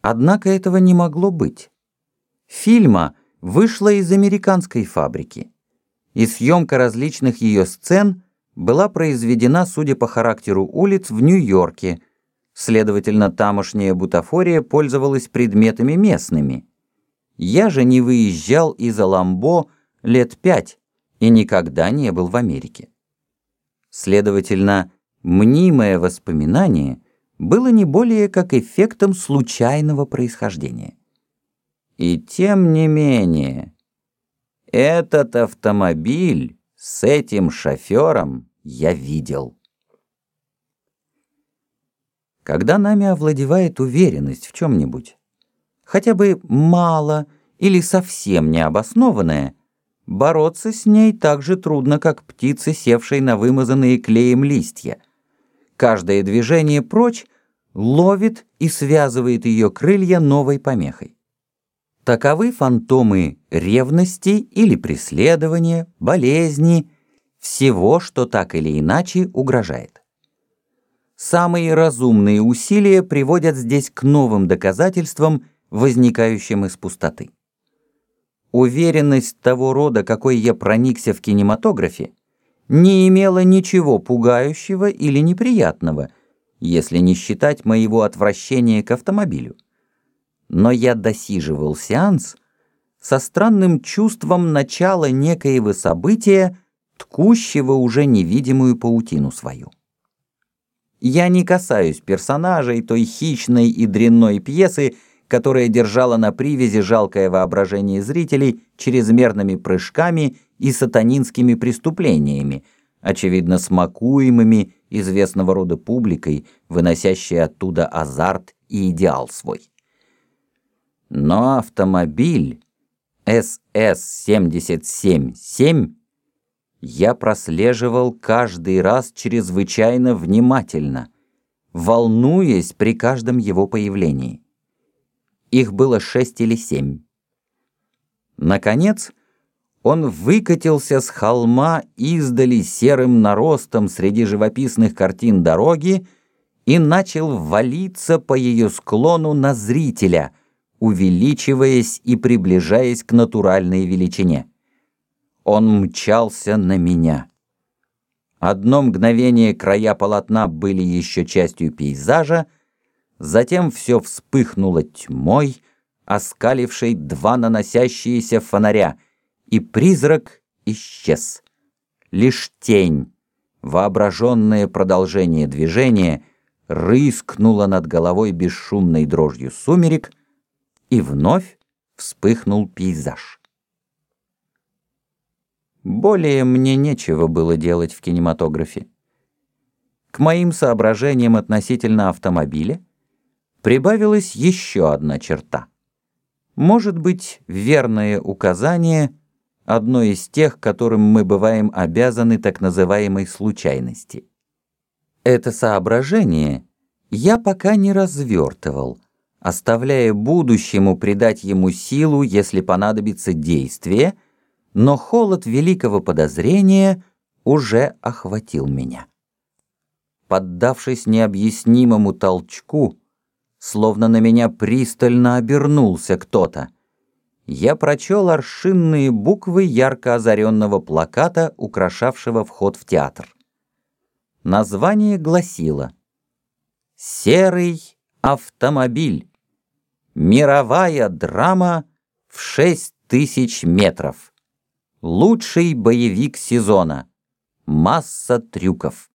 Однако этого не могло быть. Фильма вышла из американской фабрики, и съемка различных ее сцен была произведена, судя по характеру улиц, в Нью-Йорке, следовательно, тамошняя бутафория пользовалась предметами местными. Я же не выезжал из Аламбо лет пять и никогда не был в Америке. Следовательно, мнимое воспоминание было не более как эффектом случайного происхождения. И тем не менее, этот автомобиль с этим шофером я видел. Когда нами овладевает уверенность в чем-нибудь, хотя бы мало или совсем необоснованная, бороться с ней так же трудно, как птице, севшей на вымазанные клеем листья. Каждое движение прочь ловит и связывает ее крылья новой помехой. Таковы фантомы ревности или преследования, болезни, всего, что так или иначе угрожает. Самые разумные усилия приводят здесь к новым доказательствам, возникающим из пустоты. Уверенность того рода, какой я проникся в кинематографе, не имела ничего пугающего или неприятного, если не считать моего отвращения к автомобилю. Но я досиживал сеанс со странным чувством начала некоего события, ткущего уже невидимую паутину свою. Я не касаюсь персонажей той хищной и дрянной пьесы, которая держала на привязи жалкое воображение зрителей чрезмерными прыжками и сатанинскими преступлениями, очевидно смакуемыми известного рода публикой, выносящей оттуда азарт и идеал свой. Но автомобиль СС-77-7 я прослеживал каждый раз чрезвычайно внимательно, волнуясь при каждом его появлении. Их было шесть или семь. Наконец, он выкатился с холма издали серым наростом среди живописных картин дороги и начал валиться по ее склону на зрителя, увеличиваясь и приближаясь к натуральной величине. Он мчался на меня. Одно мгновение края полотна были еще частью пейзажа, Затем все вспыхнуло тьмой, оскалившей два наносящиеся фонаря, и призрак исчез. Лишь тень, воображенное продолжение движения, рыскнула над головой бесшумной дрожью сумерек, и вновь вспыхнул пейзаж. Более мне нечего было делать в кинематографе. К моим соображениям относительно автомобиля прибавилась еще одна черта. Может быть, верное указание – одно из тех, которым мы бываем обязаны так называемой случайности. Это соображение я пока не развертывал, оставляя будущему придать ему силу, если понадобится действие, но холод великого подозрения уже охватил меня. Поддавшись необъяснимому толчку, словно на меня пристально обернулся кто-то. Я прочел аршинные буквы ярко озаренного плаката, украшавшего вход в театр. Название гласило «Серый автомобиль. Мировая драма в шесть тысяч метров. Лучший боевик сезона. Масса трюков».